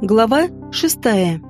Глава шестая.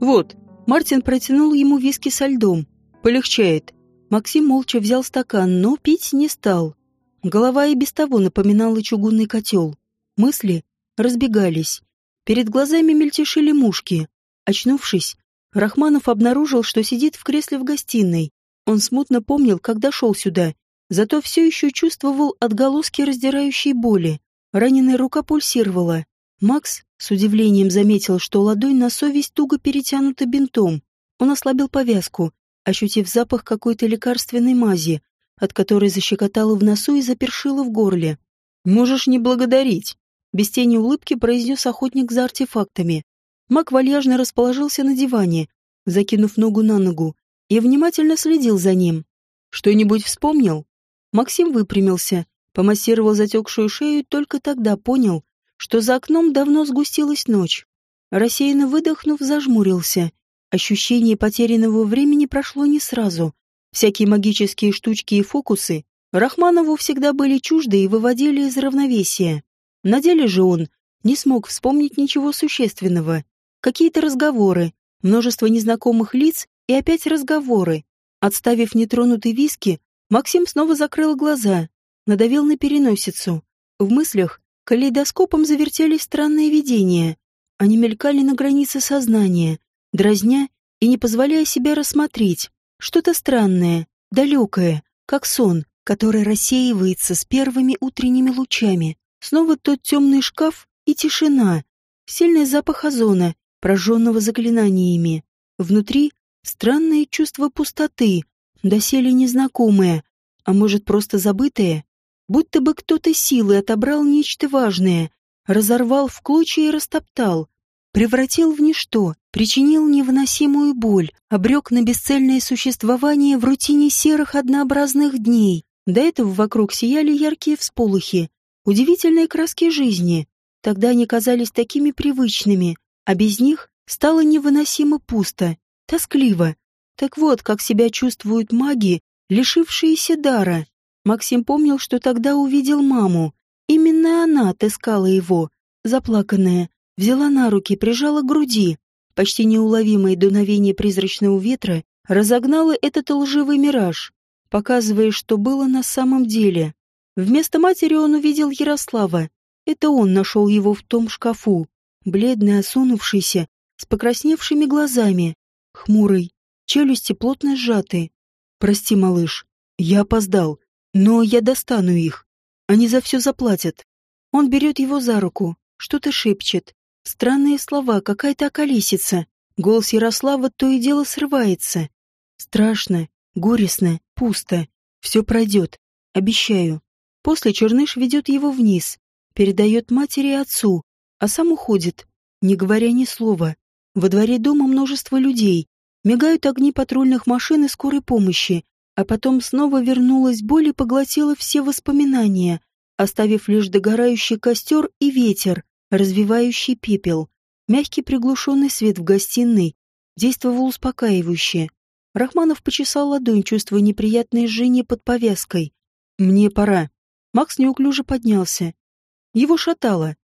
Вот, Мартин протянул ему виски со льдом. Полегчает. Максим молча взял стакан, но пить не стал. Голова и без того напоминала чугунный котел. Мысли разбегались. Перед глазами мельтешили мушки. Очнувшись, Рахманов обнаружил, что сидит в кресле в гостиной. Он смутно помнил, когда шел сюда, зато все еще чувствовал отголоски раздирающей боли. Раненая рука пульсировала. Макс с удивлением заметил, что ладонь на совесть туго перетянута бинтом. Он ослабил повязку, ощутив запах какой-то лекарственной мази, от которой защекотало в носу и запершило в горле. «Можешь не благодарить», — без тени улыбки произнес охотник за артефактами. Мак вальяжно расположился на диване, закинув ногу на ногу, и внимательно следил за ним. «Что-нибудь вспомнил?» Максим выпрямился, помассировал затекшую шею и только тогда понял, что за окном давно сгустилась ночь. Рассеянно выдохнув, зажмурился. Ощущение потерянного времени прошло не сразу. Всякие магические штучки и фокусы Рахманову всегда были чужды и выводили из равновесия. На деле же он не смог вспомнить ничего существенного. Какие-то разговоры, множество незнакомых лиц и опять разговоры. Отставив нетронутый виски, Максим снова закрыл глаза, надавил на переносицу. В мыслях Калейдоскопом завертелись странные видения. Они мелькали на границе сознания, дразня и не позволяя себя рассмотреть. Что-то странное, далекое, как сон, который рассеивается с первыми утренними лучами. Снова тот темный шкаф и тишина. Сильный запах озона, прожженного заклинаниями. Внутри странное чувство пустоты, доселе незнакомое, а может просто забытое будто бы кто-то силой отобрал нечто важное, разорвал в клочья и растоптал, превратил в ничто, причинил невыносимую боль, обрек на бесцельное существование в рутине серых однообразных дней. До этого вокруг сияли яркие всполохи, удивительные краски жизни. Тогда они казались такими привычными, а без них стало невыносимо пусто, тоскливо. Так вот, как себя чувствуют маги, лишившиеся дара. Максим помнил, что тогда увидел маму. Именно она отыскала его, заплаканная, взяла на руки, прижала к груди. Почти неуловимое дуновение призрачного ветра разогнало этот лживый мираж, показывая, что было на самом деле. Вместо матери он увидел Ярослава. Это он нашел его в том шкафу, бледный, осунувшийся, с покрасневшими глазами, хмурый, челюсти плотно сжаты. «Прости, малыш, я опоздал. Но я достану их. Они за все заплатят. Он берет его за руку, что-то шепчет. Странные слова, какая-то околесица. Голос Ярослава то и дело срывается. Страшно, горестно, пусто. Все пройдет. Обещаю. После Черныш ведет его вниз, передает матери и отцу, а сам уходит, не говоря ни слова. Во дворе дома множество людей. Мигают огни патрульных машин и скорой помощи, а потом снова вернулась боль и поглотила все воспоминания, оставив лишь догорающий костер и ветер, развивающий пепел. Мягкий приглушенный свет в гостиной действовал успокаивающе. Рахманов почесал ладонь, чувствуя неприятное жжение под повязкой. «Мне пора». Макс неуклюже поднялся. Его шатало.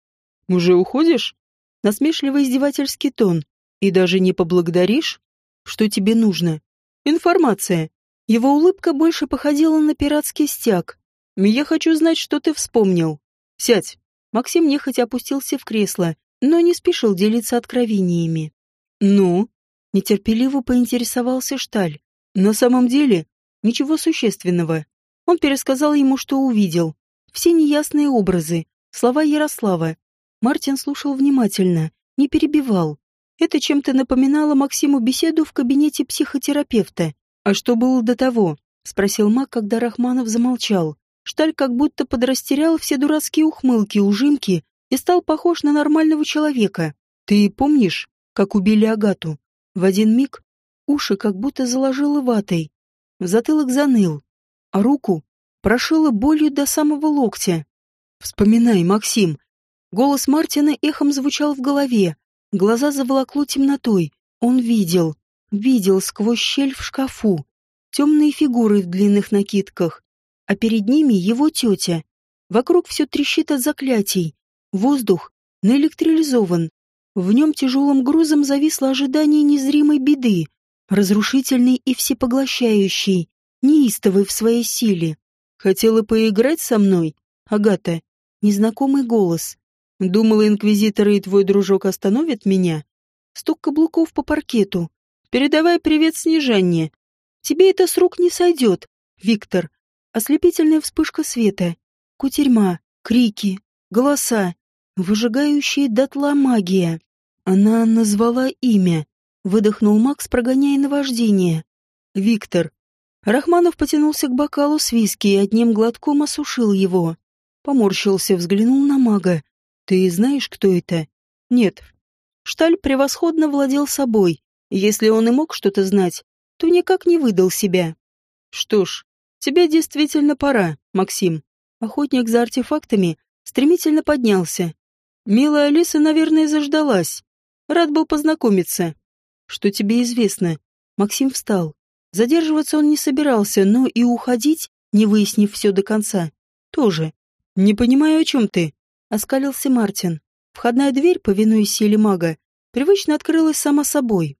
«Уже уходишь?» Насмешливый издевательский тон. «И даже не поблагодаришь? Что тебе нужно?» «Информация», его улыбка больше походила на пиратский стяг. «Я хочу знать, что ты вспомнил. Сядь». Максим нехотя опустился в кресло, но не спешил делиться откровениями. «Ну?» — нетерпеливо поинтересовался Шталь. «На самом деле, ничего существенного». Он пересказал ему, что увидел. Все неясные образы, слова Ярослава. Мартин слушал внимательно, не перебивал. Это чем-то напоминало Максиму беседу в кабинете психотерапевта. «А что было до того?» — спросил Мак, когда Рахманов замолчал. Шталь как будто подрастерял все дурацкие ухмылки, ужимки и стал похож на нормального человека. «Ты помнишь, как убили Агату?» В один миг уши как будто заложило ватой. Затылок заныл, а руку прошило болью до самого локтя. «Вспоминай, Максим!» Голос Мартина эхом звучал в голове. Глаза заволокло темнотой. Он видел видел сквозь щель в шкафу темные фигуры в длинных накидках, а перед ними его тетя. Вокруг все трещит от заклятий. Воздух наэлектролизован. В нем тяжелым грузом зависло ожидание незримой беды, разрушительной и всепоглощающей, неистовой в своей силе. Хотела поиграть со мной, Агата? Незнакомый голос. Думала, инквизиторы и твой дружок остановят меня? Стук каблуков по паркету. Передавай привет Снежанне. Тебе это с рук не сойдет, Виктор. Ослепительная вспышка света. Кутерьма, крики, голоса, выжигающая дотла магия. Она назвала имя. Выдохнул Макс, прогоняя наваждение. Виктор. Рахманов потянулся к бокалу с виски и одним глотком осушил его. Поморщился, взглянул на мага. Ты знаешь, кто это? Нет. Шталь превосходно владел собой. Если он и мог что-то знать, то никак не выдал себя. Что ж, тебе действительно пора, Максим. Охотник за артефактами стремительно поднялся. Милая Алиса, наверное, заждалась. Рад был познакомиться. Что тебе известно? Максим встал. Задерживаться он не собирался, но и уходить, не выяснив все до конца, тоже. Не понимаю, о чем ты. Оскалился Мартин. Входная дверь, повинуясь силе мага, привычно открылась сама собой.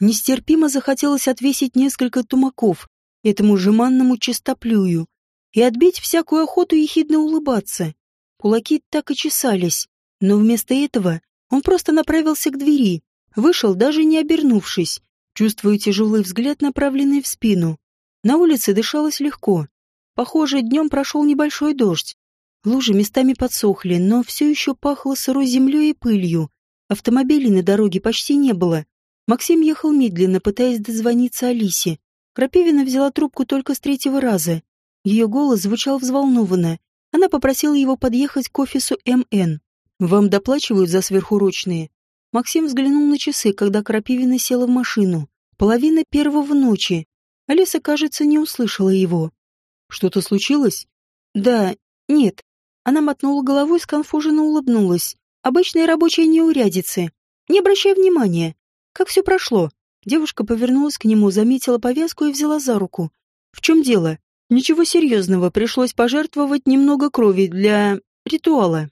Нестерпимо захотелось отвесить несколько тумаков этому жеманному чистоплюю и отбить всякую охоту ехидно улыбаться. Кулаки так и чесались, но вместо этого он просто направился к двери, вышел, даже не обернувшись, чувствуя тяжелый взгляд, направленный в спину. На улице дышалось легко. Похоже, днем прошел небольшой дождь. Лужи местами подсохли, но все еще пахло сырой землей и пылью. Автомобилей на дороге почти не было. Максим ехал медленно, пытаясь дозвониться Алисе. Крапивина взяла трубку только с третьего раза. Ее голос звучал взволнованно. Она попросила его подъехать к офису МН. «Вам доплачивают за сверхурочные?» Максим взглянул на часы, когда Крапивина села в машину. Половина первого ночи. Алиса, кажется, не услышала его. «Что-то случилось?» «Да, нет». Она мотнула головой, сконфуженно улыбнулась. «Обычные рабочие неурядицы. Не обращай внимания. Как все прошло?» Девушка повернулась к нему, заметила повязку и взяла за руку. «В чем дело?» «Ничего серьезного, пришлось пожертвовать немного крови для... ритуала».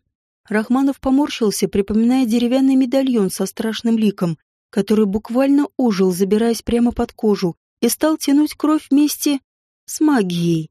Рахманов поморщился, припоминая деревянный медальон со страшным ликом, который буквально ожил, забираясь прямо под кожу, и стал тянуть кровь вместе с магией.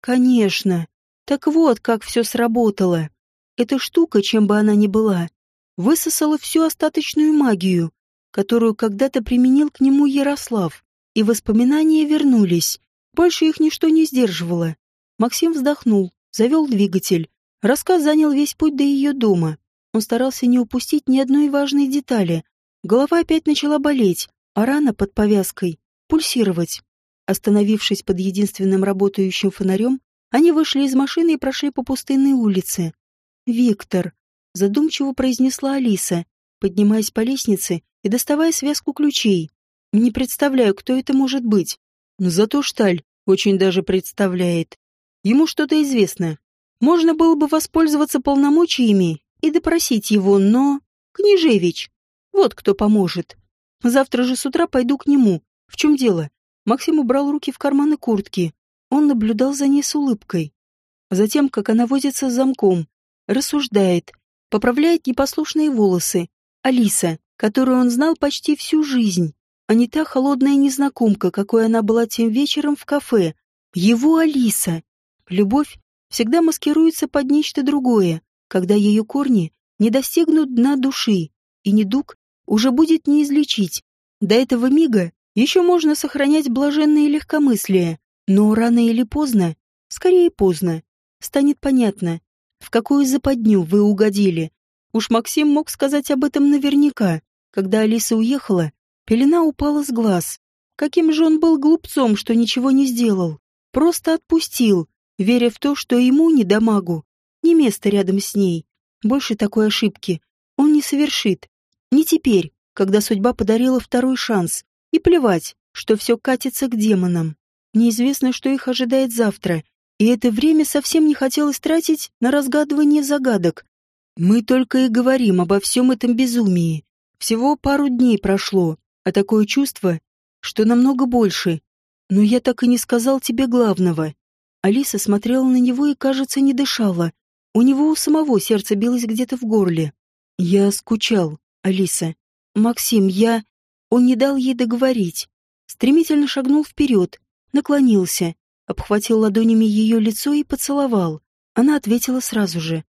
Конечно. Так вот, как все сработало. Эта штука, чем бы она ни была, высосала всю остаточную магию, которую когда-то применил к нему Ярослав, и воспоминания вернулись. Больше их ничто не сдерживало. Максим вздохнул, завел двигатель, Рассказ занял весь путь до ее дома. Он старался не упустить ни одной важной детали. Голова опять начала болеть, а рана под повязкой — пульсировать. Остановившись под единственным работающим фонарем, они вышли из машины и прошли по пустынной улице. «Виктор», — задумчиво произнесла Алиса, поднимаясь по лестнице и доставая связку ключей. «Не представляю, кто это может быть. Но зато Шталь очень даже представляет. Ему что-то известно. Можно было бы воспользоваться полномочиями и допросить его, но... Княжевич. Вот кто поможет. Завтра же с утра пойду к нему. В чем дело? Максим убрал руки в карманы куртки. Он наблюдал за ней с улыбкой. Затем, как она возится с замком, рассуждает, поправляет непослушные волосы. Алиса, которую он знал почти всю жизнь, а не та холодная незнакомка, какой она была тем вечером в кафе. Его Алиса. Любовь всегда маскируется под нечто другое, когда ее корни не достигнут дна души, и недуг уже будет не излечить. До этого мига еще можно сохранять блаженное легкомыслие, но рано или поздно, скорее поздно, станет понятно, в какую западню вы угодили. Уж Максим мог сказать об этом наверняка. Когда Алиса уехала, пелена упала с глаз. Каким же он был глупцом, что ничего не сделал. Просто отпустил, веря в то, что ему, не до магу, не место рядом с ней. Больше такой ошибки он не совершит. Не теперь, когда судьба подарила второй шанс. И плевать, что все катится к демонам. Неизвестно, что их ожидает завтра, и это время совсем не хотелось тратить на разгадывание загадок. Мы только и говорим обо всем этом безумии. Всего пару дней прошло, а такое чувство, что намного больше. Но я так и не сказал тебе главного. Алиса смотрела на него и, кажется, не дышала. У него у самого сердце билось где-то в горле. Я скучал, Алиса. Максим, я... Он не дал ей договорить. Стремительно шагнул вперед, наклонился, обхватил ладонями ее лицо и поцеловал. Она ответила сразу же.